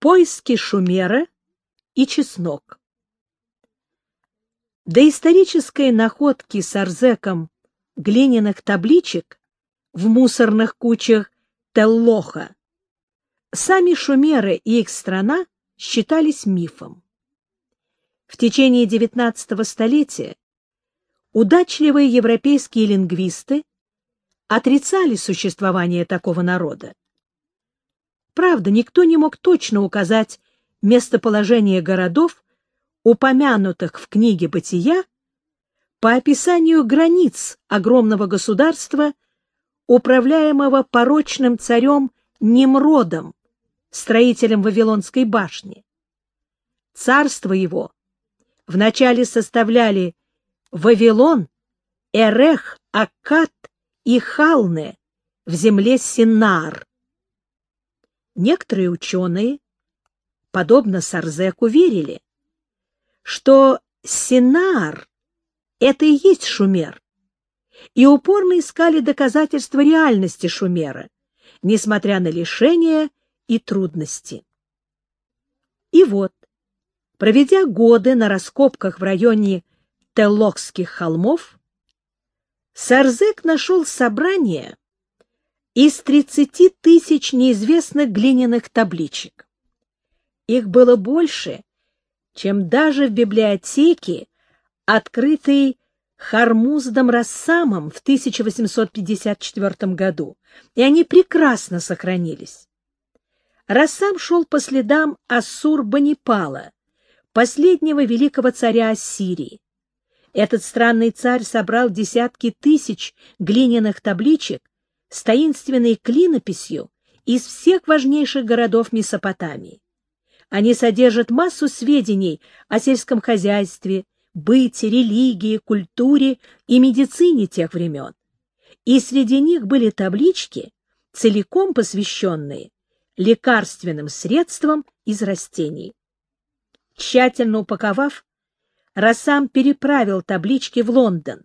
Поиски Шумера и чеснок. Доисторические находки с арзеком глиняных табличек в мусорных кучах Теллоха сами шумеры и их страна считались мифом. В течение XIX столетия удачливые европейские лингвисты отрицали существование такого народа. Правда, никто не мог точно указать местоположение городов, упомянутых в книге «Бытия», по описанию границ огромного государства, управляемого порочным царем Немродом, строителем Вавилонской башни. Царство его вначале составляли Вавилон, Эрех, Аккад и Халне в земле Синар. Некоторые ученые, подобно Сарзеку, верили, что Синар — это и есть Шумер, и упорно искали доказательства реальности Шумера, несмотря на лишения и трудности. И вот, проведя годы на раскопках в районе Теллокских холмов, Сарзек нашел собрание из 30 тысяч неизвестных глиняных табличек. Их было больше, чем даже в библиотеке, открытой Хармуздом Рассамом в 1854 году, и они прекрасно сохранились. Рассам шел по следам Ассур-Банипала, последнего великого царя Ассирии. Этот странный царь собрал десятки тысяч глиняных табличек с таинственной клинописью из всех важнейших городов Месопотамии. Они содержат массу сведений о сельском хозяйстве, быте, религии, культуре и медицине тех времен. И среди них были таблички, целиком посвященные лекарственным средствам из растений. Тщательно упаковав, Рассам переправил таблички в Лондон.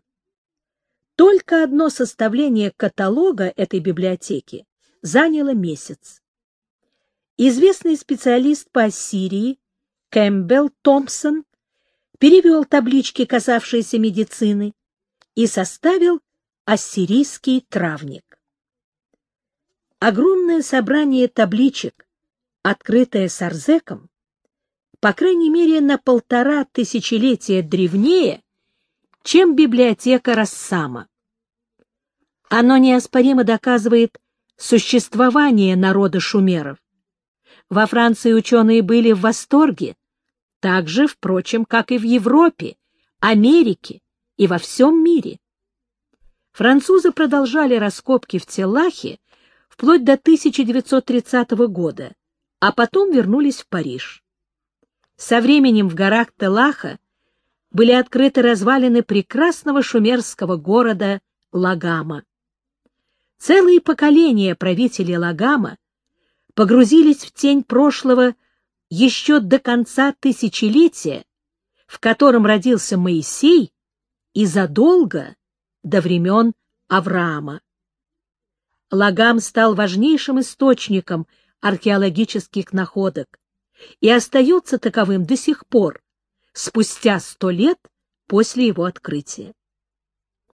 Только одно составление каталога этой библиотеки заняло месяц. Известный специалист по Ассирии Кэмпбелл Томпсон перевел таблички, касавшиеся медицины, и составил ассирийский травник. Огромное собрание табличек, открытое Сарзеком, по крайней мере на полтора тысячелетия древнее, чем библиотека Рассама. Оно неоспоримо доказывает существование народа шумеров. Во Франции ученые были в восторге, так же, впрочем, как и в Европе, Америке и во всем мире. Французы продолжали раскопки в Телахе вплоть до 1930 года, а потом вернулись в Париж. Со временем в горах Телаха были открыты развалины прекрасного шумерского города Лагама. Целые поколения правителей Лагама погрузились в тень прошлого еще до конца тысячелетия, в котором родился Моисей, и задолго до времен Авраама. Лагам стал важнейшим источником археологических находок и остается таковым до сих пор, спустя сто лет после его открытия.